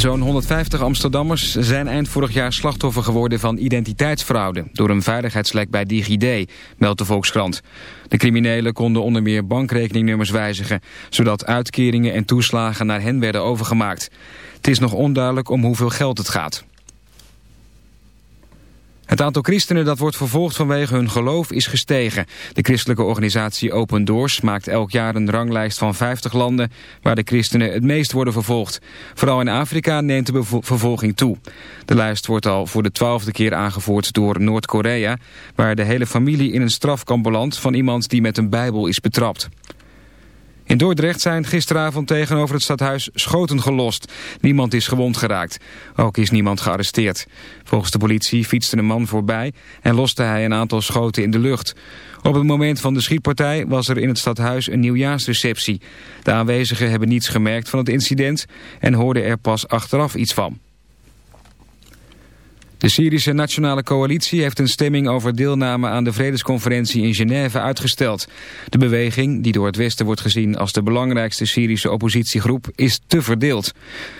Zo'n 150 Amsterdammers zijn eind vorig jaar slachtoffer geworden van identiteitsfraude... door een veiligheidslek bij DigiD, meldt de Volkskrant. De criminelen konden onder meer bankrekeningnummers wijzigen... zodat uitkeringen en toeslagen naar hen werden overgemaakt. Het is nog onduidelijk om hoeveel geld het gaat. Het aantal christenen dat wordt vervolgd vanwege hun geloof is gestegen. De christelijke organisatie Open Doors maakt elk jaar een ranglijst van 50 landen waar de christenen het meest worden vervolgd. Vooral in Afrika neemt de vervolging toe. De lijst wordt al voor de twaalfde keer aangevoerd door Noord-Korea, waar de hele familie in een strafkamp belandt van iemand die met een bijbel is betrapt. In Dordrecht zijn gisteravond tegenover het stadhuis schoten gelost. Niemand is gewond geraakt. Ook is niemand gearresteerd. Volgens de politie fietste een man voorbij en loste hij een aantal schoten in de lucht. Op het moment van de schietpartij was er in het stadhuis een nieuwjaarsreceptie. De aanwezigen hebben niets gemerkt van het incident en hoorden er pas achteraf iets van. De Syrische Nationale Coalitie heeft een stemming over deelname aan de vredesconferentie in Genève uitgesteld. De beweging, die door het Westen wordt gezien als de belangrijkste Syrische oppositiegroep, is te verdeeld.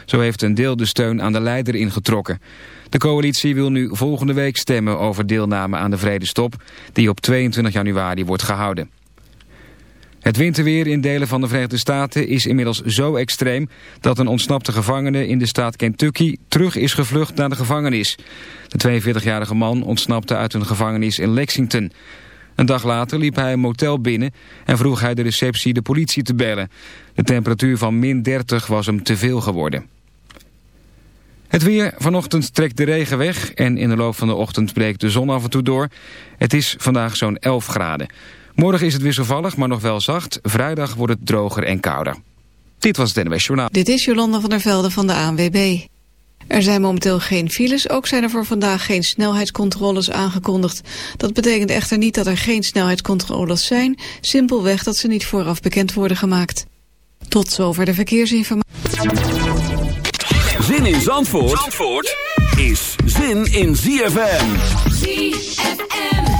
Zo heeft een deel de steun aan de leider ingetrokken. De coalitie wil nu volgende week stemmen over deelname aan de vredestop, die op 22 januari wordt gehouden. Het winterweer in delen van de Verenigde Staten is inmiddels zo extreem dat een ontsnapte gevangene in de staat Kentucky terug is gevlucht naar de gevangenis. De 42-jarige man ontsnapte uit een gevangenis in Lexington. Een dag later liep hij een motel binnen en vroeg hij de receptie de politie te bellen. De temperatuur van min 30 was hem te veel geworden. Het weer. Vanochtend trekt de regen weg en in de loop van de ochtend breekt de zon af en toe door. Het is vandaag zo'n 11 graden. Morgen is het wisselvallig, maar nog wel zacht. Vrijdag wordt het droger en kouder. Dit was het NWS Journaal. Dit is Jolanda van der Velde van de ANWB. Er zijn momenteel geen files, ook zijn er voor vandaag geen snelheidscontroles aangekondigd. Dat betekent echter niet dat er geen snelheidscontroles zijn, simpelweg dat ze niet vooraf bekend worden gemaakt. Tot zover de verkeersinformatie. Zin in Zandvoort, Zandvoort is zin in ZFM. ZFM.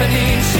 happening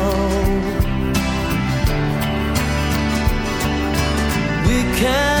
Can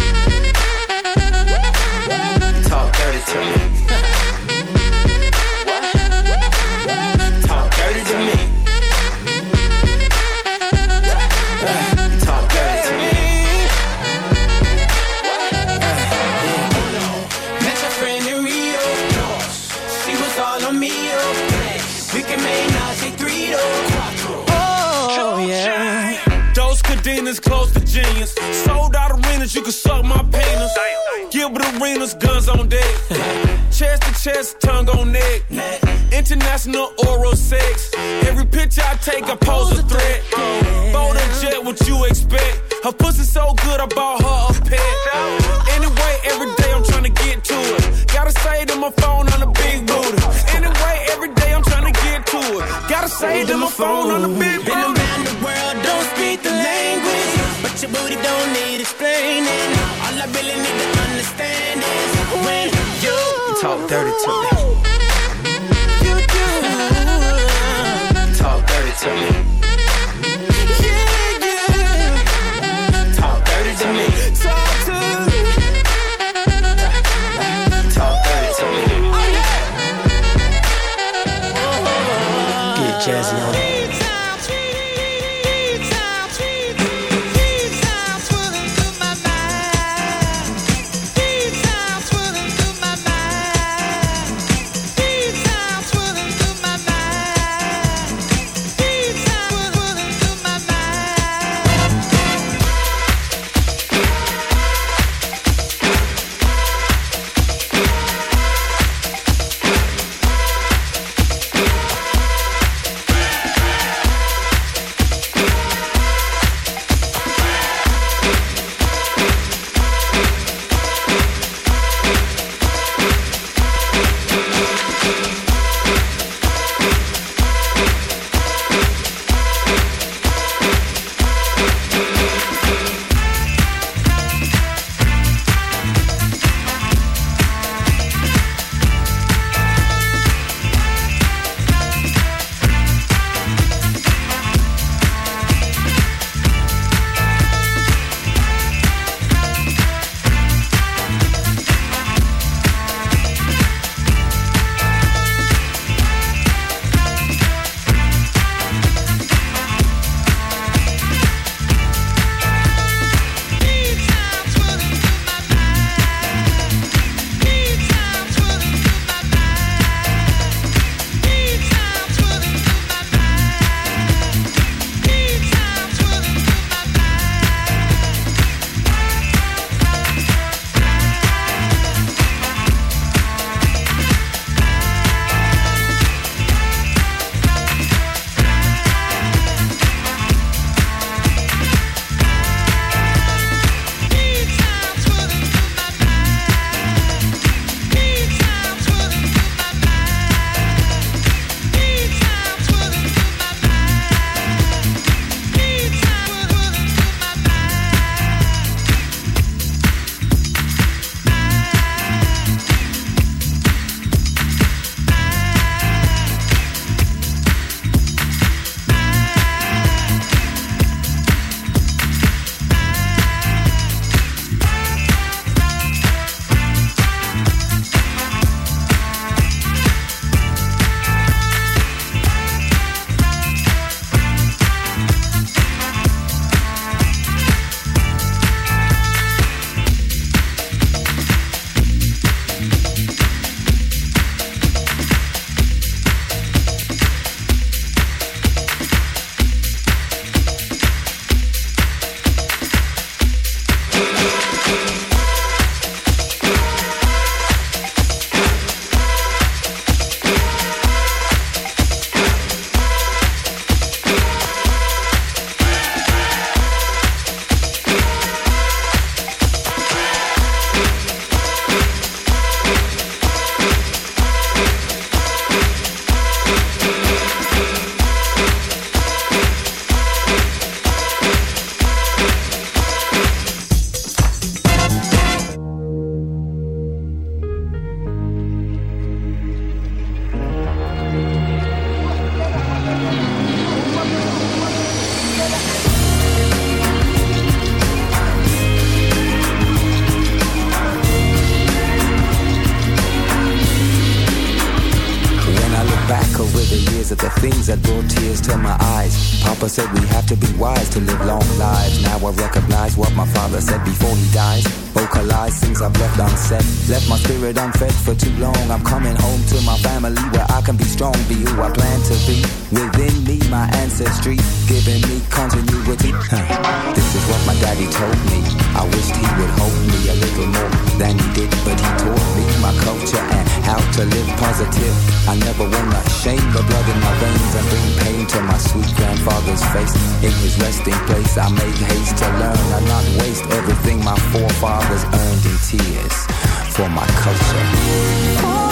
father's face in his resting place. I made haste to learn and not waste everything my forefathers earned in tears for my culture. Oh.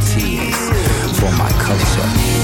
tears for my culture.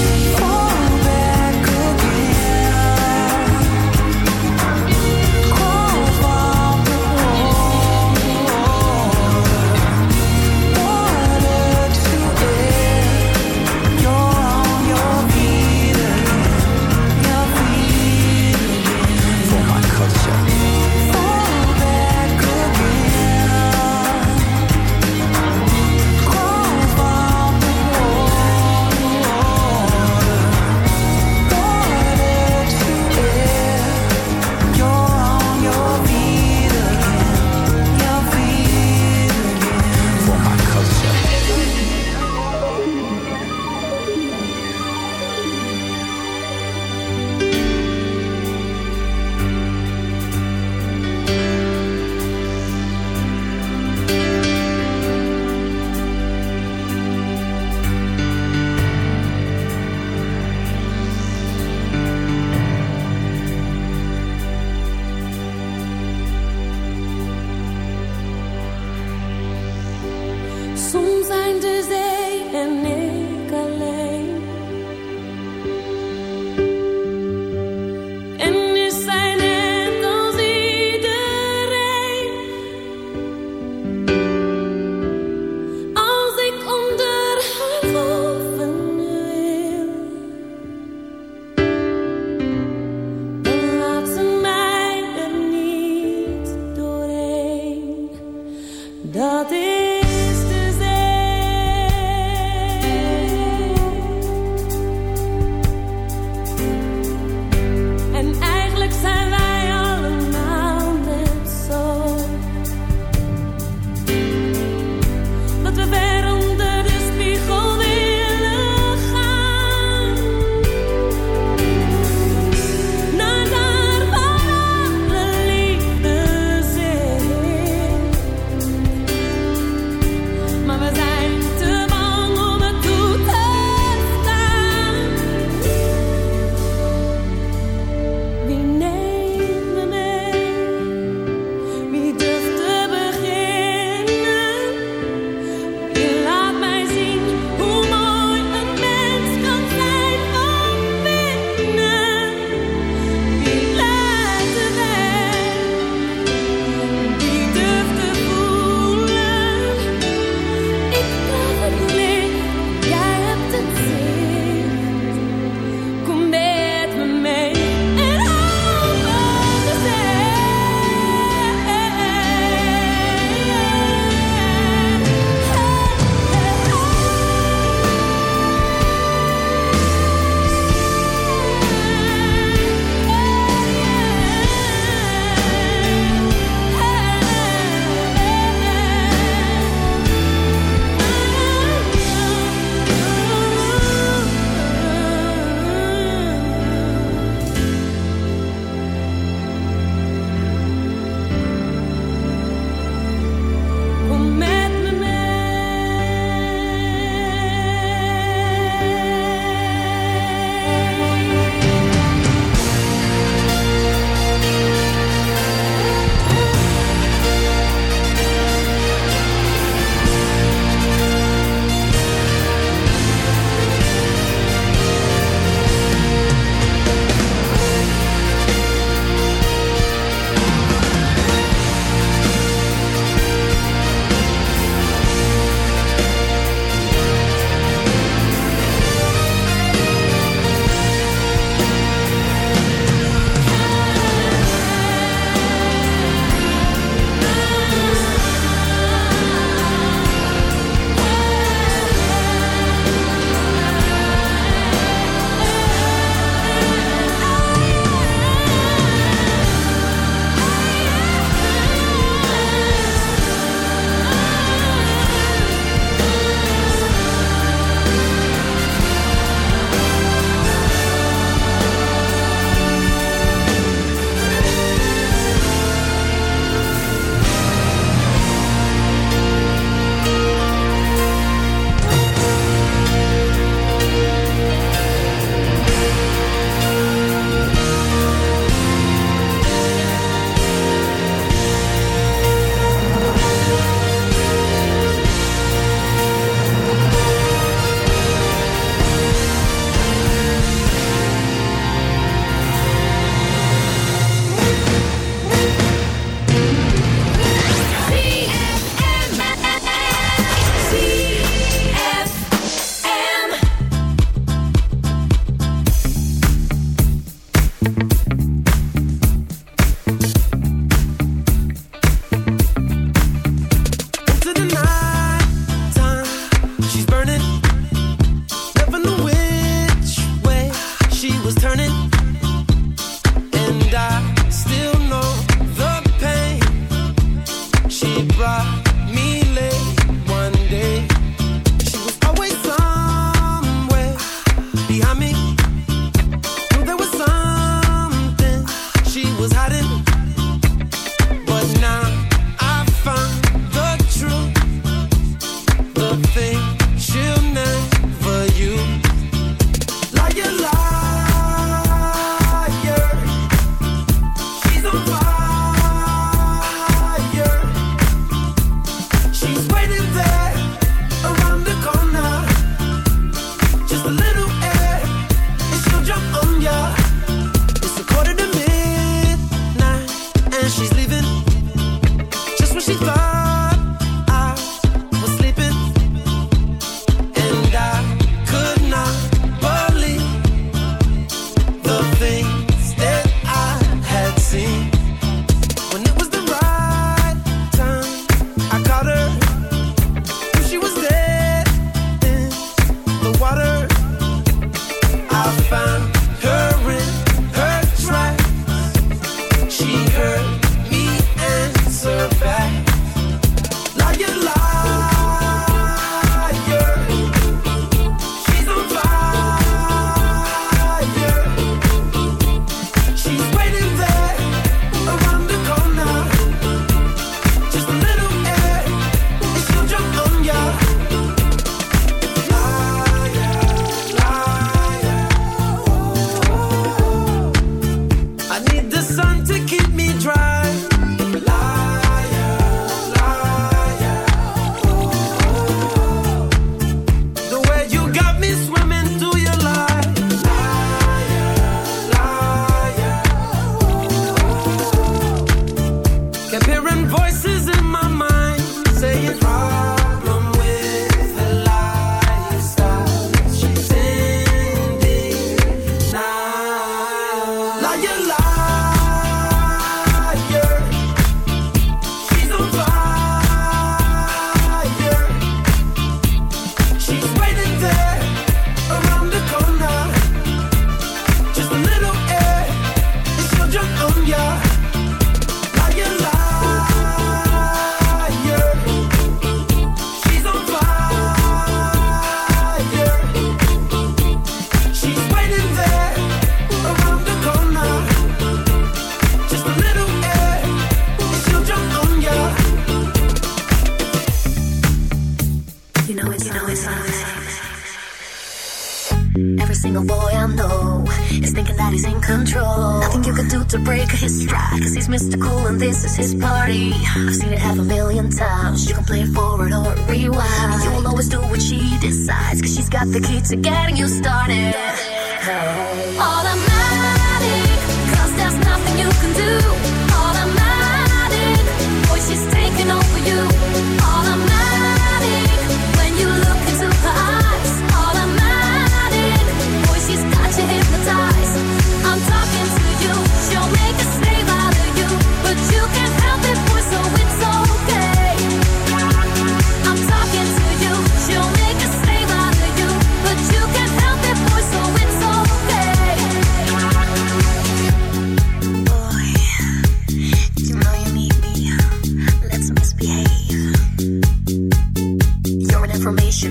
this party. I've seen it half a million times. You can play it forward or rewind. You will always do what she decides, cause she's got the key to getting you started.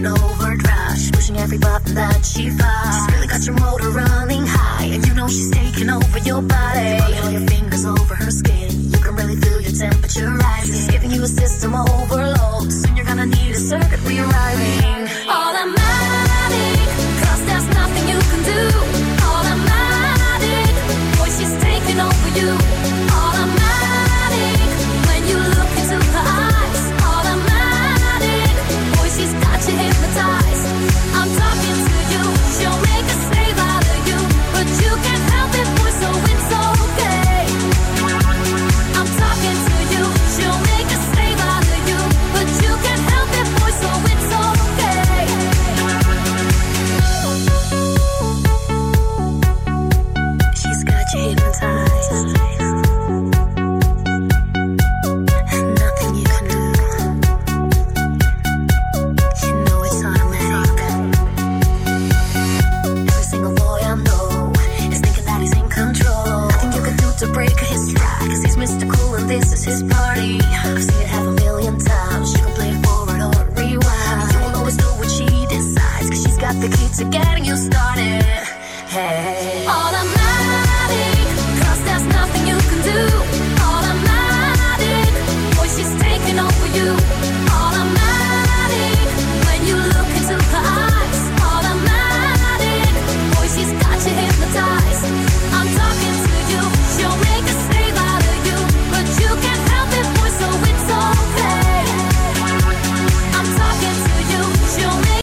in overdrive. pushing every button that she finds. She's really got your motor running high, and you know she's taking over your body. Putting all your fingers over her skin, you can really feel your temperature rising. She's giving you a system overload. Soon you're gonna need a circuit rewiring.